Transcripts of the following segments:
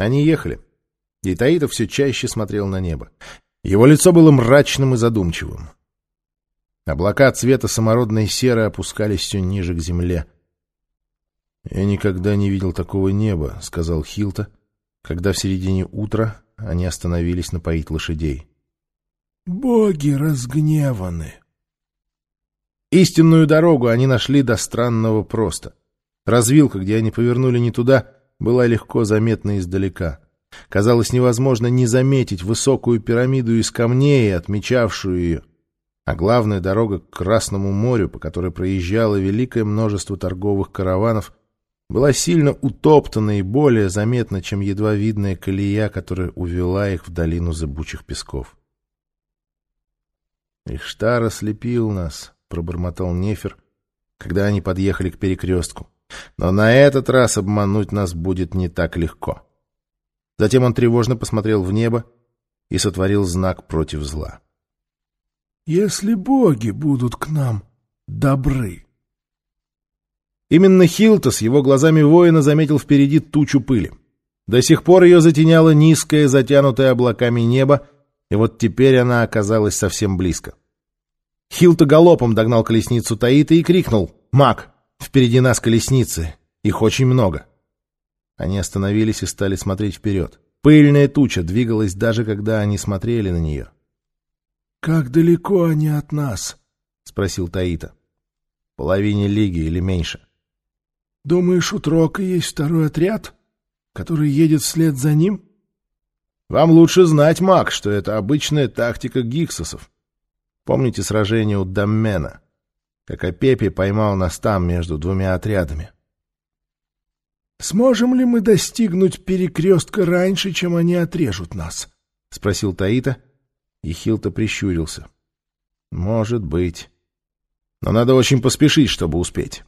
Они ехали. И Таита все чаще смотрел на небо. Его лицо было мрачным и задумчивым. Облака цвета самородной серы опускались все ниже к земле. «Я никогда не видел такого неба», — сказал Хилта, когда в середине утра они остановились напоить лошадей. «Боги разгневаны!» Истинную дорогу они нашли до странного просто. Развилка, где они повернули не туда, была легко заметна издалека. Казалось невозможно не заметить высокую пирамиду из камней, отмечавшую ее. А главная дорога к Красному морю, по которой проезжало великое множество торговых караванов, была сильно утоптана и более заметна, чем едва видная колея, которая увела их в долину зыбучих песков. «Ихштар ослепил нас», — пробормотал Нефер, когда они подъехали к перекрестку. «Но на этот раз обмануть нас будет не так легко». Затем он тревожно посмотрел в небо и сотворил знак против зла. «Если боги будут к нам добры...» Именно Хилта с его глазами воина заметил впереди тучу пыли. До сих пор ее затеняло низкое, затянутое облаками небо, и вот теперь она оказалась совсем близко. Хилта галопом догнал колесницу Таита и крикнул «Маг, впереди нас колесницы, их очень много». Они остановились и стали смотреть вперед. Пыльная туча двигалась даже когда они смотрели на нее. — Как далеко они от нас? — спросил Таита. — Половине лиги или меньше. — Думаешь, у Трока есть второй отряд, который едет вслед за ним? — Вам лучше знать, маг, что это обычная тактика гиксосов. Помните сражение у Даммена? Как Апепи поймал нас там между двумя отрядами. — «Сможем ли мы достигнуть перекрестка раньше, чем они отрежут нас?» — спросил Таита, и Хилта прищурился. «Может быть. Но надо очень поспешить, чтобы успеть».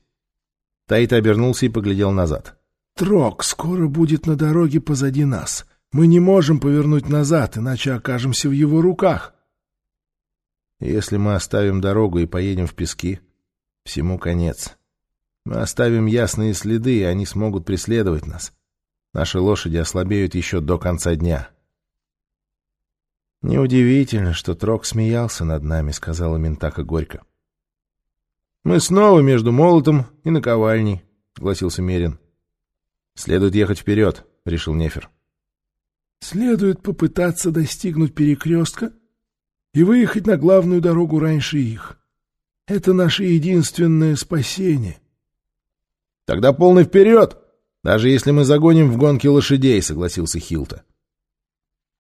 Таита обернулся и поглядел назад. «Трок скоро будет на дороге позади нас. Мы не можем повернуть назад, иначе окажемся в его руках». «Если мы оставим дорогу и поедем в пески, всему конец». Мы оставим ясные следы, и они смогут преследовать нас. Наши лошади ослабеют еще до конца дня. «Неудивительно, что Трок смеялся над нами», — сказала Ментака горько. «Мы снова между молотом и наковальней», — согласился Мерин. «Следует ехать вперед», — решил Нефер. «Следует попытаться достигнуть перекрестка и выехать на главную дорогу раньше их. Это наше единственное спасение». Тогда полный вперед! Даже если мы загоним в гонке лошадей, — согласился Хилта.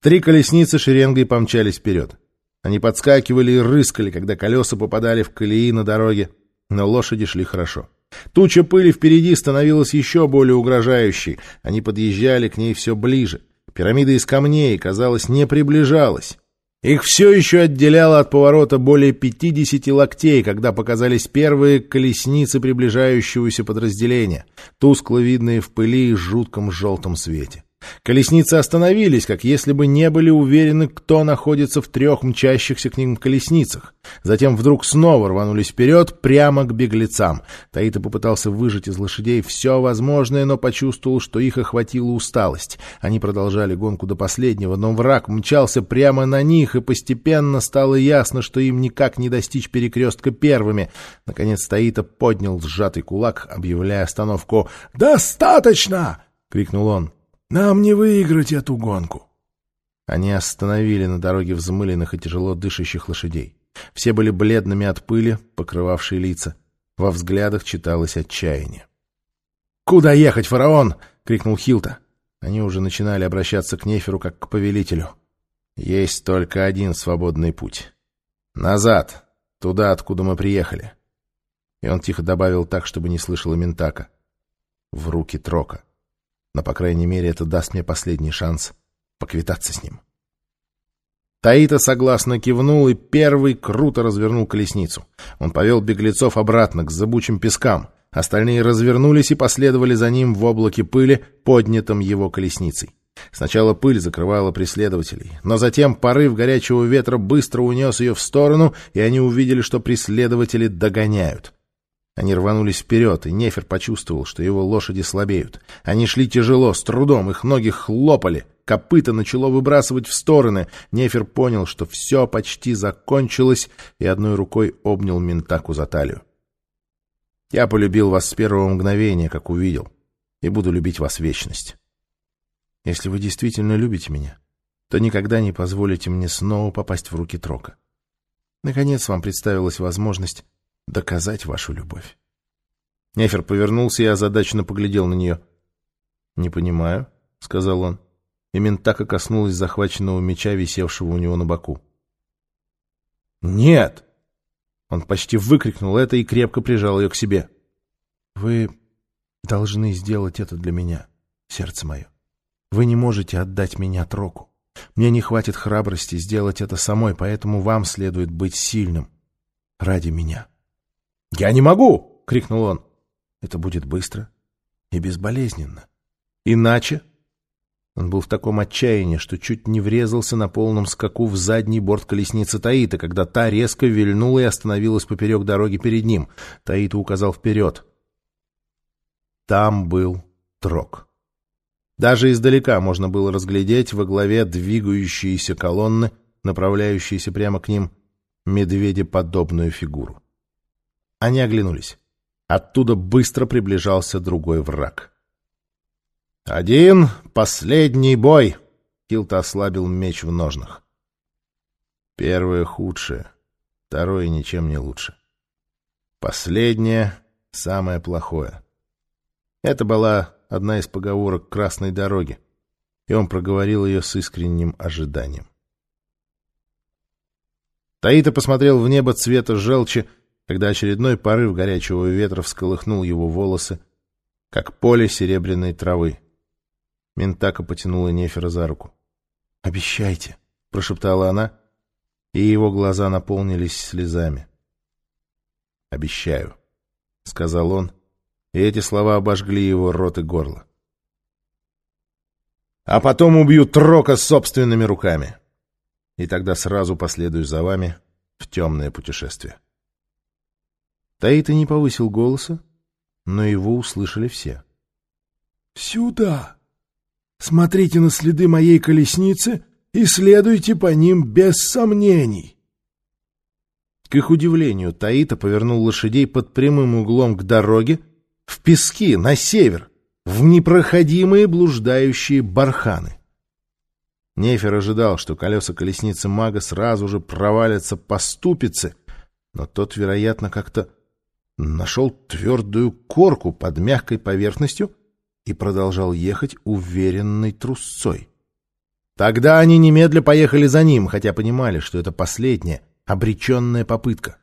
Три колесницы шеренгой помчались вперед. Они подскакивали и рыскали, когда колеса попадали в колеи на дороге, но лошади шли хорошо. Туча пыли впереди становилась еще более угрожающей. Они подъезжали к ней все ближе. Пирамида из камней, казалось, не приближалась. Их все еще отделяло от поворота более 50 локтей, когда показались первые колесницы приближающегося подразделения, тускло видные в пыли и жутком желтом свете. Колесницы остановились, как если бы не были уверены, кто находится в трех мчащихся к ним колесницах. Затем вдруг снова рванулись вперед, прямо к беглецам. Таита попытался выжать из лошадей все возможное, но почувствовал, что их охватила усталость. Они продолжали гонку до последнего, но враг мчался прямо на них, и постепенно стало ясно, что им никак не достичь перекрестка первыми. Наконец Таита поднял сжатый кулак, объявляя остановку. «Достаточно!» — крикнул он. Нам не выиграть эту гонку. Они остановили на дороге взмыленных и тяжело дышащих лошадей. Все были бледными от пыли, покрывавшей лица. Во взглядах читалось отчаяние. «Куда ехать, фараон?» — крикнул Хилта. Они уже начинали обращаться к Неферу как к повелителю. «Есть только один свободный путь. Назад, туда, откуда мы приехали». И он тихо добавил так, чтобы не слышала Ментака. «В руки Трока». Но, по крайней мере, это даст мне последний шанс поквитаться с ним. Таита согласно кивнул и первый круто развернул колесницу. Он повел беглецов обратно к забучим пескам. Остальные развернулись и последовали за ним в облаке пыли, поднятом его колесницей. Сначала пыль закрывала преследователей, но затем порыв горячего ветра быстро унес ее в сторону, и они увидели, что преследователи догоняют. Они рванулись вперед, и Нефер почувствовал, что его лошади слабеют. Они шли тяжело, с трудом, их ноги хлопали, копыта начало выбрасывать в стороны. Нефер понял, что все почти закончилось, и одной рукой обнял Ментаку за талию. «Я полюбил вас с первого мгновения, как увидел, и буду любить вас вечность. Если вы действительно любите меня, то никогда не позволите мне снова попасть в руки Трока. Наконец вам представилась возможность доказать вашу любовь. Нефер повернулся и озадаченно поглядел на нее. — Не понимаю, — сказал он. И Ментака коснулась захваченного меча, висевшего у него на боку. «Нет!» Он почти выкрикнул это и крепко прижал ее к себе. «Вы должны сделать это для меня, сердце мое. Вы не можете отдать меня Троку. Мне не хватит храбрости сделать это самой, поэтому вам следует быть сильным ради меня. «Я не могу!» — крикнул он. «Это будет быстро и безболезненно. Иначе...» Он был в таком отчаянии, что чуть не врезался на полном скаку в задний борт колесницы Таита, когда та резко вильнула и остановилась поперек дороги перед ним. Таита указал вперед. Там был Трок. Даже издалека можно было разглядеть во главе двигающиеся колонны, направляющиеся прямо к ним, медведеподобную фигуру. Они оглянулись. Оттуда быстро приближался другой враг. «Один последний бой!» — Килта ослабил меч в ножнах. Первое худшее, второе ничем не лучше. Последнее — самое плохое. Это была одна из поговорок красной дороги, и он проговорил ее с искренним ожиданием. Таита посмотрел в небо цвета желчи, когда очередной порыв горячего ветра всколыхнул его волосы, как поле серебряной травы. Ментака потянула Нефера за руку. «Обещайте», — прошептала она, и его глаза наполнились слезами. «Обещаю», — сказал он, и эти слова обожгли его рот и горло. «А потом убью Трока собственными руками, и тогда сразу последую за вами в темное путешествие». Таита не повысил голоса, но его услышали все. «Сюда! Смотрите на следы моей колесницы и следуйте по ним без сомнений!» К их удивлению, Таита повернул лошадей под прямым углом к дороге, в пески, на север, в непроходимые блуждающие барханы. Нефер ожидал, что колеса колесницы мага сразу же провалятся по ступице, но тот, вероятно, как-то нашел твердую корку под мягкой поверхностью и продолжал ехать уверенной трусцой. Тогда они немедля поехали за ним, хотя понимали, что это последняя, обреченная попытка.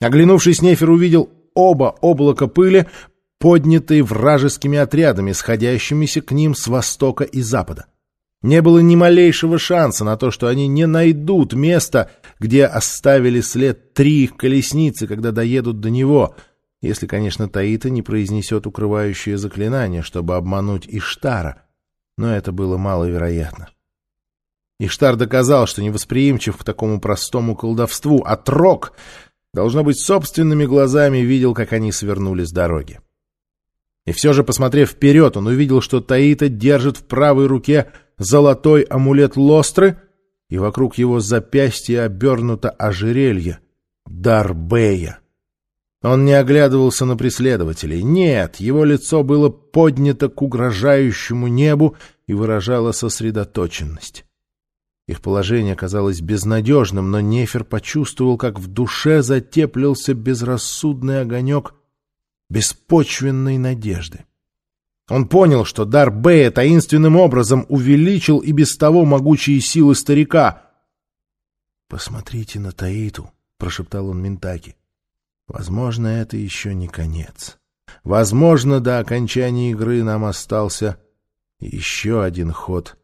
Оглянувшись, Нефер увидел оба облака пыли, поднятые вражескими отрядами, сходящимися к ним с востока и запада. Не было ни малейшего шанса на то, что они не найдут место, где оставили след три их колесницы, когда доедут до него, если, конечно, Таита не произнесет укрывающее заклинание, чтобы обмануть Иштара, но это было маловероятно. Иштар доказал, что невосприимчив к такому простому колдовству, а Трок, должно быть, собственными глазами видел, как они свернули с дороги. И все же, посмотрев вперед, он увидел, что Таита держит в правой руке золотой амулет Лостры, и вокруг его запястья обернуто ожерелье Дарбея. Он не оглядывался на преследователей. Нет, его лицо было поднято к угрожающему небу и выражало сосредоточенность. Их положение казалось безнадежным, но Нефер почувствовал, как в душе затеплился безрассудный огонек беспочвенной надежды. Он понял, что дар Бэя таинственным образом увеличил и без того могучие силы старика. «Посмотрите на Таиту», — прошептал он Ментаки. «Возможно, это еще не конец. Возможно, до окончания игры нам остался еще один ход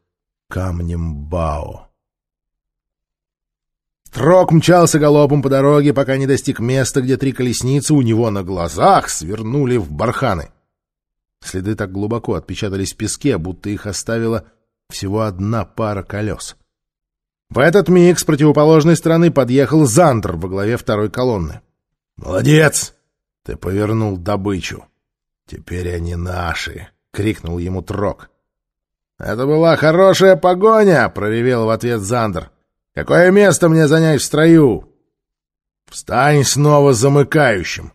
камнем Бао». Трок мчался галопом по дороге, пока не достиг места, где три колесницы у него на глазах свернули в барханы. Следы так глубоко отпечатались в песке, будто их оставила всего одна пара колес. В этот миг с противоположной стороны подъехал Зандер во главе второй колонны. «Молодец! Ты повернул добычу. Теперь они наши, — крикнул ему Трок. «Это была хорошая погоня!» — проревел в ответ Зандер. «Какое место мне занять в строю?» «Встань снова замыкающим!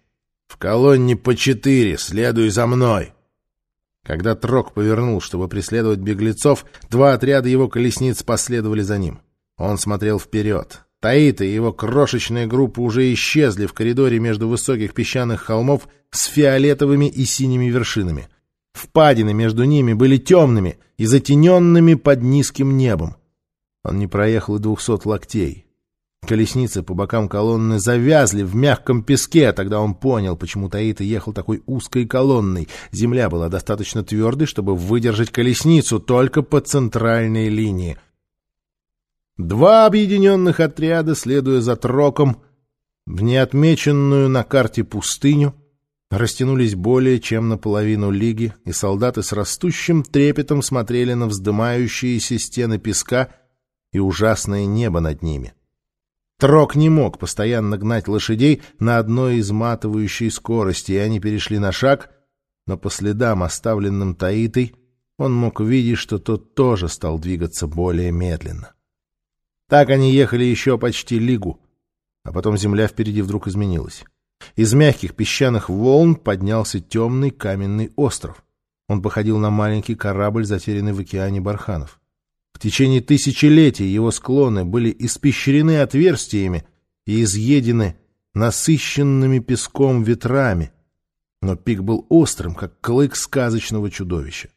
В колонне по четыре, следуй за мной!» Когда Трок повернул, чтобы преследовать беглецов, два отряда его колесниц последовали за ним. Он смотрел вперед. Таита и его крошечная группа уже исчезли в коридоре между высоких песчаных холмов с фиолетовыми и синими вершинами. Впадины между ними были темными и затененными под низким небом. Он не проехал и двухсот локтей. Колесницы по бокам колонны завязли в мягком песке, тогда он понял, почему Таита ехал такой узкой колонной. Земля была достаточно твердой, чтобы выдержать колесницу только по центральной линии. Два объединенных отряда, следуя за троком, в неотмеченную на карте пустыню, растянулись более чем наполовину лиги, и солдаты с растущим трепетом смотрели на вздымающиеся стены песка и ужасное небо над ними. Трок не мог постоянно гнать лошадей на одной изматывающей скорости, и они перешли на шаг, но по следам, оставленным Таитой, он мог видеть, что тот тоже стал двигаться более медленно. Так они ехали еще почти лигу, а потом земля впереди вдруг изменилась. Из мягких песчаных волн поднялся темный каменный остров. Он походил на маленький корабль, затерянный в океане барханов. Течение тысячелетий его склоны были испещрены отверстиями и изъедены насыщенными песком ветрами, но пик был острым, как клык сказочного чудовища.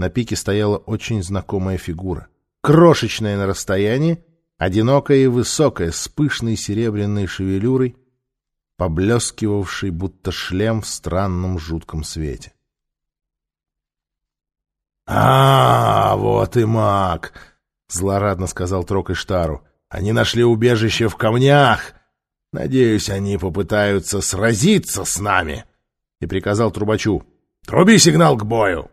На пике стояла очень знакомая фигура. Крошечная на расстоянии, одинокая и высокая, с пышной серебряной шевелюрой, поблескивавший, будто шлем в странном жутком свете. «А, вот и маг!» — злорадно сказал Трок Иштару. «Они нашли убежище в камнях. Надеюсь, они попытаются сразиться с нами!» И приказал трубачу. «Труби сигнал к бою!»